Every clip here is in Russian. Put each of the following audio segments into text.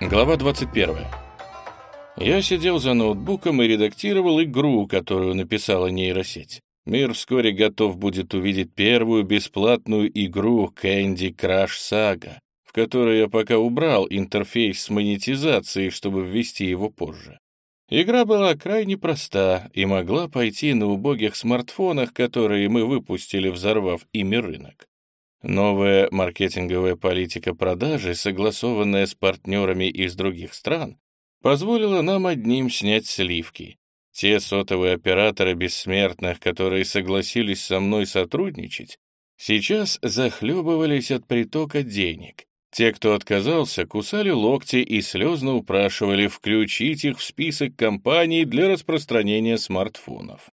Глава 21. Я сидел за ноутбуком и редактировал игру, которую написала нейросеть. Мир вскоре готов будет увидеть первую бесплатную игру Candy Crush Saga, в которой я пока убрал интерфейс с монетизацией, чтобы ввести его позже. Игра была крайне проста и могла пойти на убогих смартфонах, которые мы выпустили, взорвав ими рынок. Новая маркетинговая политика продажи, согласованная с партнерами из других стран, позволила нам одним снять сливки. Те сотовые операторы бессмертных, которые согласились со мной сотрудничать, сейчас захлебывались от притока денег. Те, кто отказался, кусали локти и слезно упрашивали включить их в список компаний для распространения смартфонов.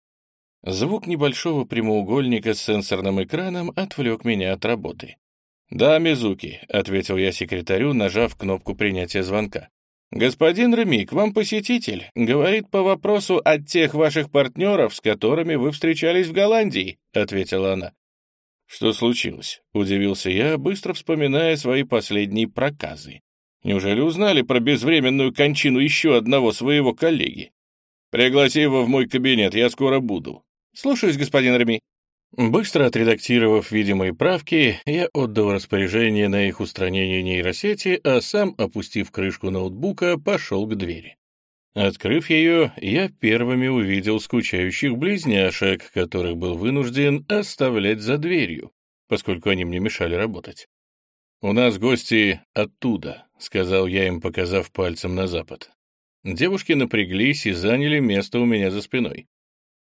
Звук небольшого прямоугольника с сенсорным экраном отвлек меня от работы. «Да, Мизуки», — ответил я секретарю, нажав кнопку принятия звонка. «Господин Реми, к вам посетитель. Говорит по вопросу от тех ваших партнеров, с которыми вы встречались в Голландии», — ответила она. «Что случилось?» — удивился я, быстро вспоминая свои последние проказы. «Неужели узнали про безвременную кончину еще одного своего коллеги?» «Пригласи его в мой кабинет, я скоро буду», «Слушаюсь, господин Реми». Быстро отредактировав видимые правки, я отдал распоряжение на их устранение нейросети, а сам, опустив крышку ноутбука, пошел к двери. Открыв ее, я первыми увидел скучающих близняшек, которых был вынужден оставлять за дверью, поскольку они мне мешали работать. «У нас гости оттуда», — сказал я им, показав пальцем на запад. Девушки напряглись и заняли место у меня за спиной.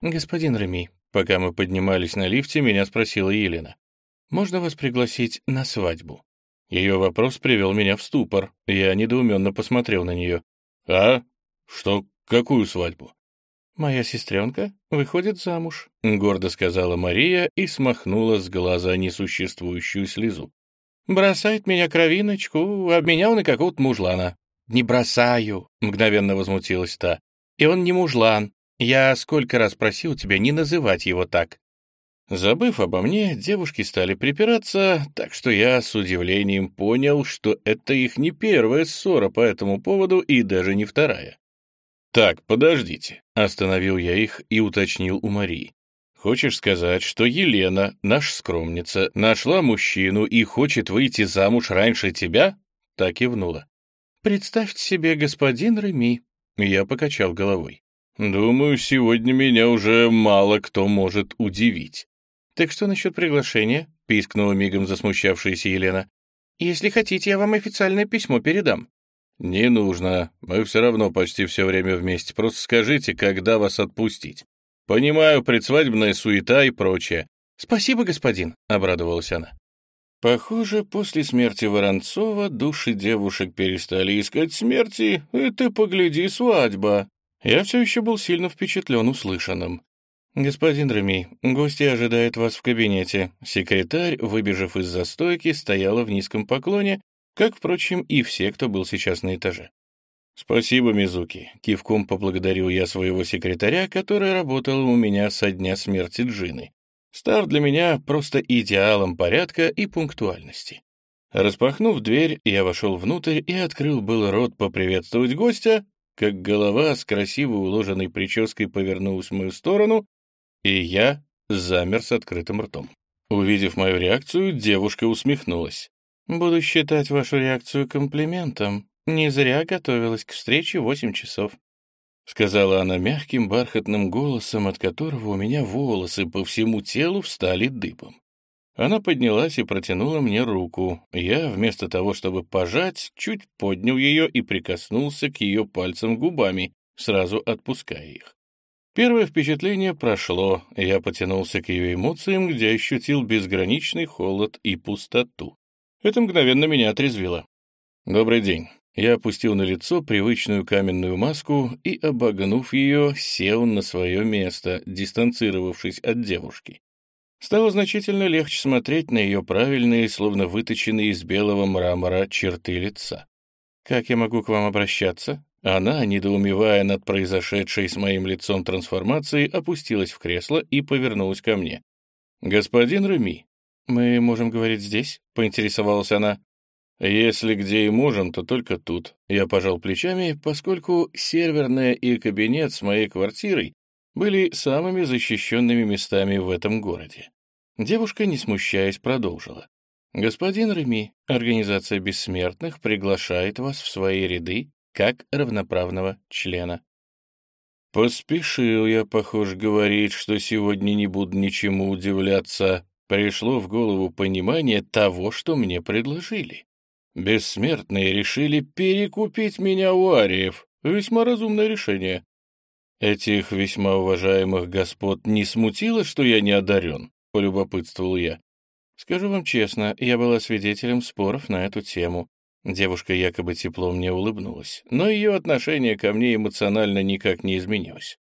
«Господин Реми, пока мы поднимались на лифте, меня спросила Елена. Можно вас пригласить на свадьбу?» Ее вопрос привел меня в ступор. Я недоуменно посмотрел на нее. «А? Что? Какую свадьбу?» «Моя сестренка выходит замуж», — гордо сказала Мария и смахнула с глаза несуществующую слезу. «Бросает меня кровиночку, обменял на какого-то мужлана». «Не бросаю», — мгновенно возмутилась та. «И он не мужлан, я сколько раз просил тебя не называть его так. Забыв обо мне, девушки стали припираться, так что я с удивлением понял, что это их не первая ссора по этому поводу и даже не вторая. «Так, подождите», — остановил я их и уточнил у Марии. «Хочешь сказать, что Елена, наша скромница, нашла мужчину и хочет выйти замуж раньше тебя?» Так кивнула. «Представьте себе, господин Реми». Я покачал головой. Думаю, сегодня меня уже мало кто может удивить. Так что насчет приглашения? Пискнула мигом засмущавшаяся Елена. Если хотите, я вам официальное письмо передам. Не нужно. Мы все равно почти все время вместе. Просто скажите, когда вас отпустить. Понимаю, предсвадебная суета и прочее. Спасибо, господин, обрадовалась она. Похоже, после смерти Воронцова души девушек перестали искать смерти, и ты погляди, свадьба. Я все еще был сильно впечатлен услышанным. «Господин Реми, гости ожидают вас в кабинете». Секретарь, выбежав из застойки, стояла в низком поклоне, как, впрочем, и все, кто был сейчас на этаже. «Спасибо, Мизуки», — кивком поблагодарил я своего секретаря, который работал у меня со дня смерти Джины. Стар для меня просто идеалом порядка и пунктуальности. Распахнув дверь, я вошел внутрь и открыл был рот поприветствовать гостя, как голова с красиво уложенной прической повернулась в мою сторону, и я замер с открытым ртом. Увидев мою реакцию, девушка усмехнулась. «Буду считать вашу реакцию комплиментом. Не зря готовилась к встрече восемь часов», — сказала она мягким бархатным голосом, от которого у меня волосы по всему телу встали дыбом. Она поднялась и протянула мне руку. Я, вместо того, чтобы пожать, чуть поднял ее и прикоснулся к ее пальцам губами, сразу отпуская их. Первое впечатление прошло, я потянулся к ее эмоциям, где ощутил безграничный холод и пустоту. Это мгновенно меня отрезвило. «Добрый день». Я опустил на лицо привычную каменную маску и, обогнув ее, сел на свое место, дистанцировавшись от девушки. Стало значительно легче смотреть на ее правильные, словно выточенные из белого мрамора, черты лица. «Как я могу к вам обращаться?» Она, недоумевая над произошедшей с моим лицом трансформацией, опустилась в кресло и повернулась ко мне. «Господин Реми, мы можем говорить здесь?» — поинтересовалась она. Если где и можем, то только тут. Я пожал плечами, поскольку серверная и кабинет с моей квартирой были самыми защищенными местами в этом городе. Девушка, не смущаясь, продолжила. «Господин Реми, Организация Бессмертных приглашает вас в свои ряды как равноправного члена». Поспешил я, похоже, говорить, что сегодня не буду ничему удивляться. Пришло в голову понимание того, что мне предложили. Бессмертные решили перекупить меня у ариев. Весьма разумное решение. Этих весьма уважаемых господ не смутило, что я не одарен, полюбопытствовал я. Скажу вам честно, я была свидетелем споров на эту тему. Девушка якобы тепло мне улыбнулась, но ее отношение ко мне эмоционально никак не изменилось.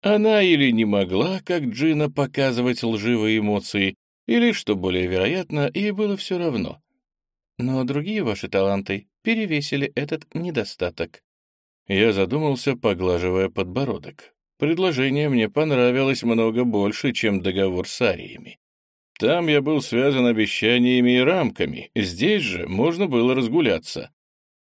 Она или не могла, как Джина, показывать лживые эмоции, или, что более вероятно, ей было все равно. Но другие ваши таланты перевесили этот недостаток. Я задумался, поглаживая подбородок. Предложение мне понравилось много больше, чем договор с ариями. Там я был связан обещаниями и рамками, здесь же можно было разгуляться.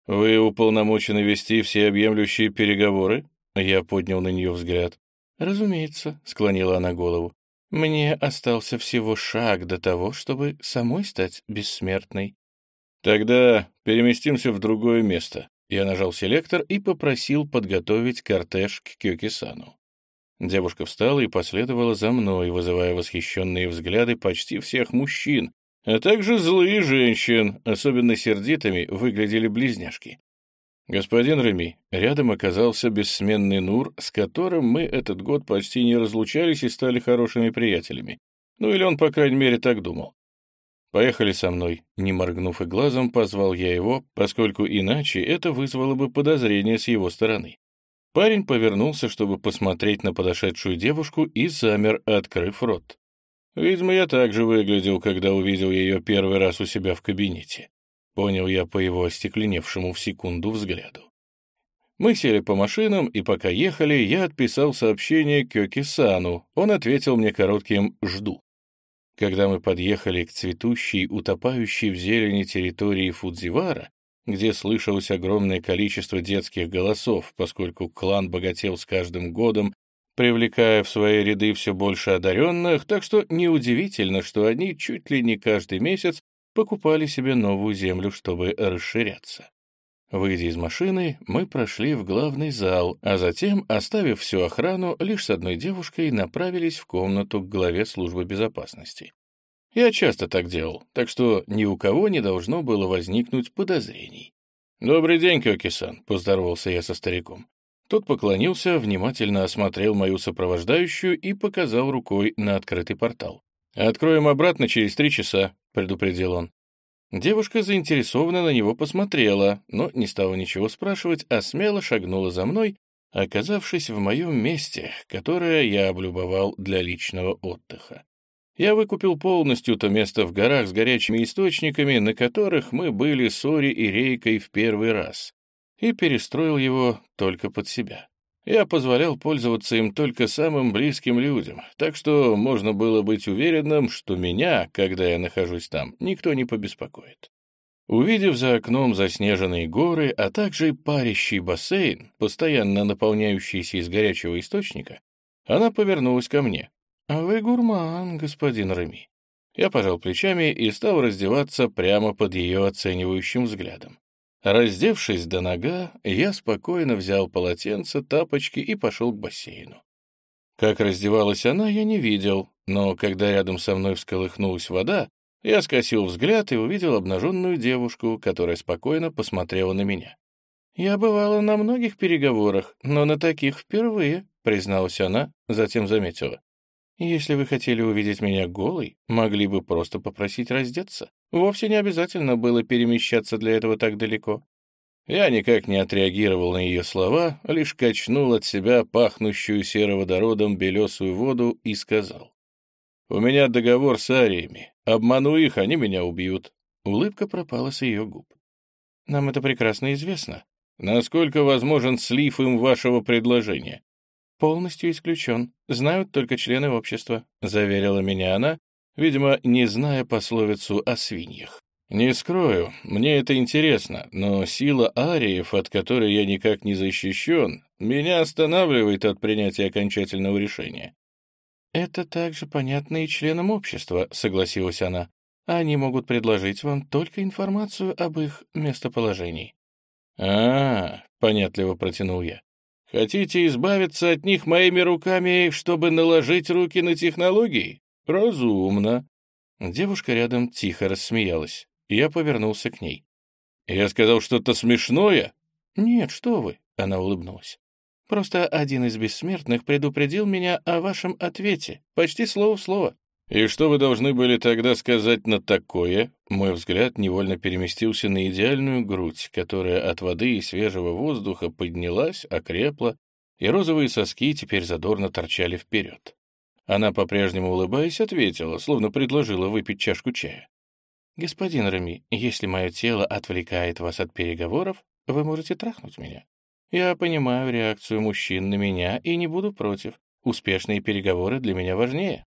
«Вы уполномочены вести всеобъемлющие переговоры?» Я поднял на нее взгляд. «Разумеется», — склонила она голову. «Мне остался всего шаг до того, чтобы самой стать бессмертной». «Тогда переместимся в другое место». Я нажал селектор и попросил подготовить кортеж к Кёкисану. Девушка встала и последовала за мной, вызывая восхищенные взгляды почти всех мужчин, а также злые женщин, особенно сердитыми выглядели близняшки. Господин Реми, рядом оказался бессменный Нур, с которым мы этот год почти не разлучались и стали хорошими приятелями. Ну или он, по крайней мере, так думал. «Поехали со мной», — не моргнув и глазом, позвал я его, поскольку иначе это вызвало бы подозрение с его стороны. Парень повернулся, чтобы посмотреть на подошедшую девушку, и замер, открыв рот. Видимо, я так же выглядел, когда увидел ее первый раз у себя в кабинете. Понял я по его остекленевшему в секунду взгляду. Мы сели по машинам, и пока ехали, я отписал сообщение Кёки-сану. Он ответил мне коротким «жду». Когда мы подъехали к цветущей, утопающей в зелени территории Фудзивара, где слышалось огромное количество детских голосов, поскольку клан богател с каждым годом, привлекая в свои ряды все больше одаренных, так что неудивительно, что они чуть ли не каждый месяц покупали себе новую землю, чтобы расширяться. Выйдя из машины, мы прошли в главный зал, а затем, оставив всю охрану, лишь с одной девушкой направились в комнату к главе службы безопасности. Я часто так делал, так что ни у кого не должно было возникнуть подозрений. «Добрый день, Кёки-сан», — поздоровался я со стариком. Тот поклонился, внимательно осмотрел мою сопровождающую и показал рукой на открытый портал. «Откроем обратно через три часа», — предупредил он. Девушка заинтересованно на него посмотрела, но не стала ничего спрашивать, а смело шагнула за мной, оказавшись в моем месте, которое я облюбовал для личного отдыха. Я выкупил полностью то место в горах с горячими источниками, на которых мы были с Ори и Рейкой в первый раз, и перестроил его только под себя. Я позволял пользоваться им только самым близким людям, так что можно было быть уверенным, что меня, когда я нахожусь там, никто не побеспокоит. Увидев за окном заснеженные горы, а также парящий бассейн, постоянно наполняющийся из горячего источника, она повернулась ко мне. «А вы гурман, господин Реми». Я пожал плечами и стал раздеваться прямо под ее оценивающим взглядом. Раздевшись до нога, я спокойно взял полотенце, тапочки и пошел к бассейну. Как раздевалась она, я не видел, но когда рядом со мной всколыхнулась вода, я скосил взгляд и увидел обнаженную девушку, которая спокойно посмотрела на меня. «Я бывала на многих переговорах, но на таких впервые», — призналась она, затем заметила. Если вы хотели увидеть меня голой, могли бы просто попросить раздеться. Вовсе не обязательно было перемещаться для этого так далеко. Я никак не отреагировал на ее слова, лишь качнул от себя пахнущую сероводородом белесую воду и сказал. «У меня договор с ариями. Обману их, они меня убьют». Улыбка пропала с ее губ. «Нам это прекрасно известно. Насколько возможен слив им вашего предложения? «Полностью исключен. Знают только члены общества», — заверила меня она, видимо, не зная пословицу о свиньях. «Не скрою, мне это интересно, но сила ариев, от которой я никак не защищен, меня останавливает от принятия окончательного решения». «Это также понятно и членам общества», — согласилась она. «Они могут предложить вам только информацию об их местоположении». «А, — понятливо протянул я, — хотите избавиться от них моими руками, чтобы наложить руки на технологии? Разумно». Девушка рядом тихо рассмеялась. Я повернулся к ней. «Я сказал что-то смешное?» «Нет, что вы», — она улыбнулась. «Просто один из бессмертных предупредил меня о вашем ответе, почти слово в слово». «И что вы должны были тогда сказать на такое?» Мой взгляд невольно переместился на идеальную грудь, которая от воды и свежего воздуха поднялась, окрепла, и розовые соски теперь задорно торчали вперед. Она, по-прежнему улыбаясь, ответила, словно предложила выпить чашку чая. «Господин Рами, если мое тело отвлекает вас от переговоров, вы можете трахнуть меня. Я понимаю реакцию мужчин на меня и не буду против. Успешные переговоры для меня важнее».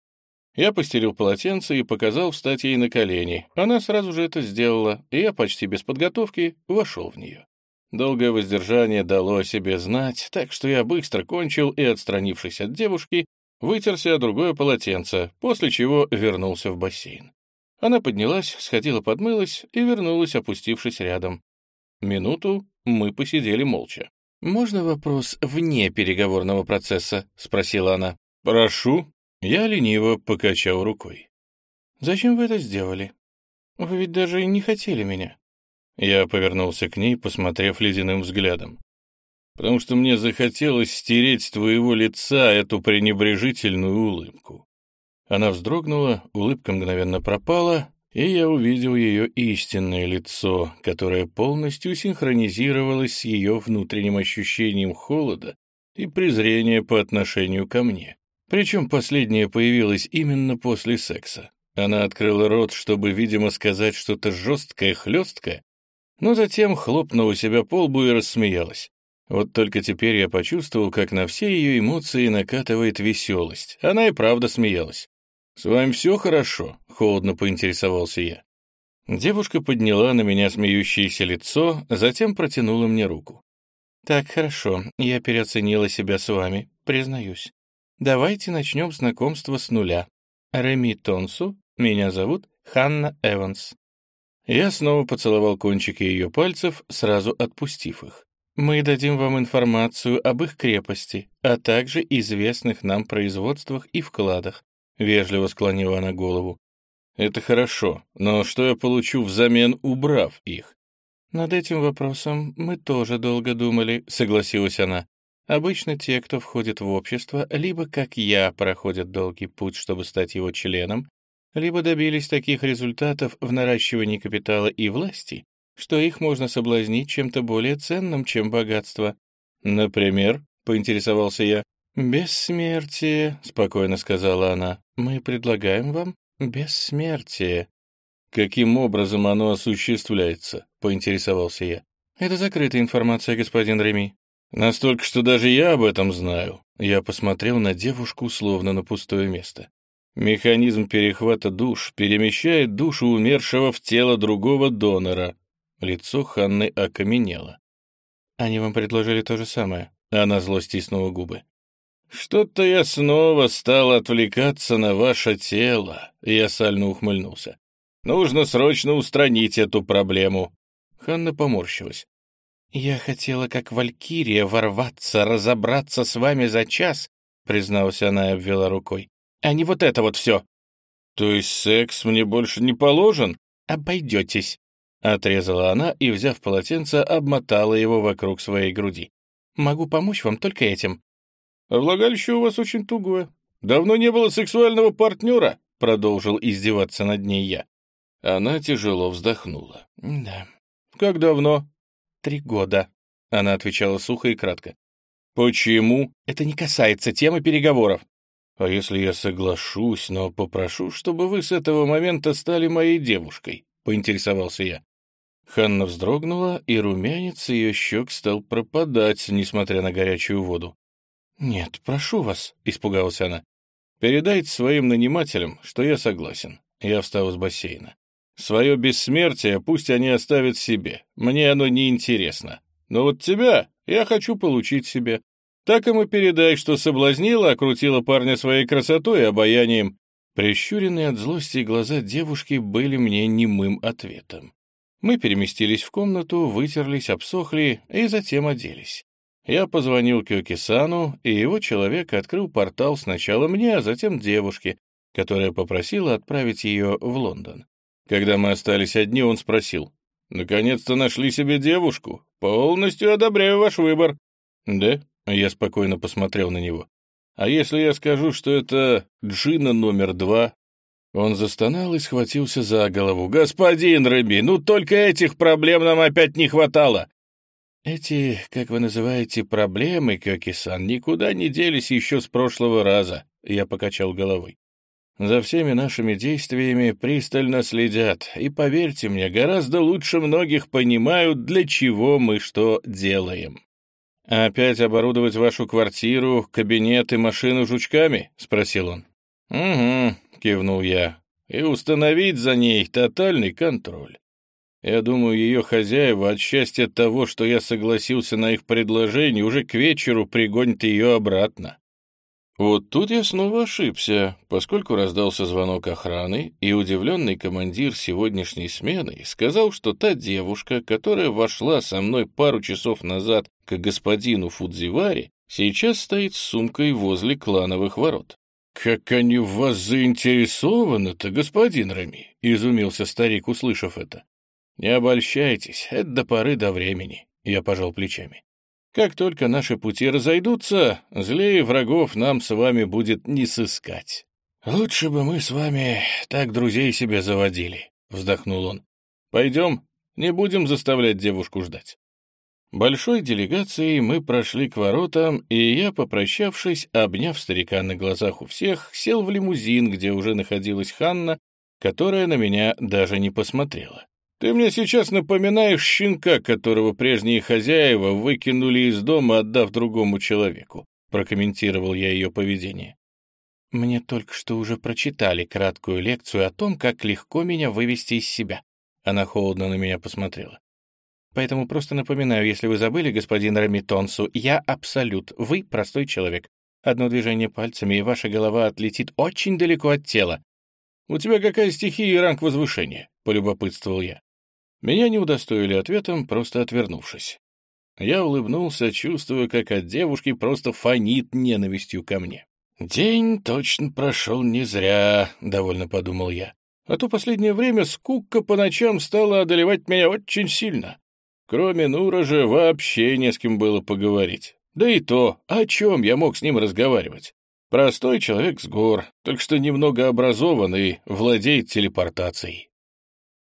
Я постелил полотенце и показал встать ей на колени. Она сразу же это сделала, и я почти без подготовки вошел в нее. Долгое воздержание дало о себе знать, так что я быстро кончил и, отстранившись от девушки, вытерся о другое полотенце, после чего вернулся в бассейн. Она поднялась, сходила подмылась и вернулась, опустившись рядом. Минуту мы посидели молча. «Можно вопрос вне переговорного процесса?» — спросила она. «Прошу». Я лениво покачал рукой. «Зачем вы это сделали? Вы ведь даже не хотели меня». Я повернулся к ней, посмотрев ледяным взглядом. «Потому что мне захотелось стереть с твоего лица эту пренебрежительную улыбку. Она вздрогнула, улыбка мгновенно пропала, и я увидел ее истинное лицо, которое полностью синхронизировалось с ее внутренним ощущением холода и презрения по отношению ко мне. Причем последнее появилось именно после секса. Она открыла рот, чтобы, видимо, сказать что-то жесткое, хлесткое, но затем хлопнула себя по лбу и рассмеялась. Вот только теперь я почувствовал, как на все ее эмоции накатывает веселость. Она и правда смеялась. «С вами все хорошо?» — холодно поинтересовался я. Девушка подняла на меня смеющееся лицо, затем протянула мне руку. «Так, хорошо, я переоценила себя с вами, признаюсь. Давайте начнем знакомство с нуля. Реми Тонсу, меня зовут Ханна Эванс». Я снова поцеловал кончики ее пальцев, сразу отпустив их. «Мы дадим вам информацию об их крепости, а также известных нам производствах и вкладах. Вежливо склонила она голову. «Это хорошо, но что я получу взамен, убрав их?» «Над этим вопросом мы тоже долго думали», — согласилась она. «Обычно те, кто входит в общество, либо, как я, проходят долгий путь, чтобы стать его членом, либо добились таких результатов в наращивании капитала и власти, что их можно соблазнить чем-то более ценным, чем богатство». «Например?» — поинтересовался я. «Бессмертие», — спокойно сказала она. «Мы предлагаем вам бессмертие». «Каким образом оно осуществляется?» — поинтересовался я. «Это закрытая информация, господин Реми». «Настолько, что даже я об этом знаю». Я посмотрел на девушку, словно на пустое место. Механизм перехвата душ перемещает душу умершего в тело другого донора. Лицо Ханны окаменело. «Они вам предложили то же самое?» Она зло стиснула губы. «Что-то я снова стал отвлекаться на ваше тело», — я сально ухмыльнулся. «Нужно срочно устранить эту проблему». Ханна поморщилась. «Я хотела, как валькирия, ворваться, разобраться с вами за час», — призналась она и обвела рукой. «А не вот это вот все». «То есть секс мне больше не положен?» «Обойдетесь», — отрезала она и, взяв полотенце, обмотала его вокруг своей груди. «Могу помочь вам только этим. Влагалище у вас очень тугое. Давно не было сексуального партнера, продолжил издеваться над ней я. Она тяжело вздохнула. Да. Как давно? Три года. Она отвечала сухо и кратко. Почему? Это не касается темы переговоров. А если я соглашусь, но попрошу, чтобы вы с этого момента стали моей девушкой? Поинтересовался я. Ханна вздрогнула, и румянец ее щек стал пропадать, несмотря на горячую воду. «Нет, прошу вас», — испугалась она. «Передайте своим нанимателям, что я согласен». Я встал из бассейна. Свое бессмертие пусть они оставят себе. Мне оно не интересно. Но вот тебя я хочу получить себе. Так ему передай, что соблазнила, окрутила парня своей красотой и обаянием. Прищуренные от злости глаза девушки были мне немым ответом. Мы переместились в комнату, вытерлись, обсохли и затем оделись. Я позвонил Кёки-сану, и его человек открыл портал сначала мне, а затем девушке, которая попросила отправить ее в Лондон. Когда мы остались одни, он спросил, «Наконец-то нашли себе девушку. Полностью одобряю ваш выбор». «Да?» — я спокойно посмотрел на него. «А если я скажу, что это Джина номер два?» Он застонал и схватился за голову. «Господин Рэби, ну только этих проблем нам опять не хватало!» «Эти, как вы называете, проблемы, Кёки-сан, никуда не делись еще с прошлого раза», — я покачал головой. «За всеми нашими действиями пристально следят, и, поверьте мне, гораздо лучше многих понимают, для чего мы что делаем». «Опять оборудовать вашу квартиру, кабинет и машину жучками?» — спросил он. «Угу», — кивнул я, — «и установить за ней тотальный контроль. Я думаю, ее хозяева от счастья того, что я согласился на их предложение, уже к вечеру пригонят ее обратно». Вот тут я снова ошибся, поскольку раздался звонок охраны, и удивленный командир сегодняшней смены сказал, что та девушка, которая вошла со мной пару часов назад к господину Фудзивари, сейчас стоит с сумкой возле клановых ворот. «Как они в вас заинтересованы-то, господин Рами?» — изумился старик, услышав это. «Не обольщайтесь, это до поры до времени», — я пожал плечами. «Как только наши пути разойдутся, злее врагов нам с вами будет не сыскать». «Лучше бы мы с вами так друзей себе заводили», — вздохнул он. «Пойдем, не будем заставлять девушку ждать». Большой делегацией мы прошли к воротам, и я, попрощавшись, обняв старика на глазах у всех, сел в лимузин, где уже находилась Ханна, которая на меня даже не посмотрела. «Ты мне сейчас напоминаешь щенка, которого прежние хозяева выкинули из дома, отдав другому человеку», прокомментировал я ее поведение. «Мне только что уже прочитали краткую лекцию о том, как легко меня вывести из себя». Она холодно на меня посмотрела. Поэтому просто напоминаю, если вы забыли, господин Рамитонсу, я абсолют, вы простой человек. Одно движение пальцами, и ваша голова отлетит очень далеко от тела. «У тебя какая стихия и ранг возвышения?» — полюбопытствовал я. Меня не удостоили ответом, просто отвернувшись. Я улыбнулся, чувствуя, как от девушки просто фонит ненавистью ко мне. «День точно прошел не зря», — довольно подумал я. «А то последнее время скука по ночам стала одолевать меня очень сильно. Кроме Нура же вообще не с кем было поговорить. Да и то, о чем я мог с ним разговаривать? Простой человек с гор, только что немного образованный, владеет телепортацией.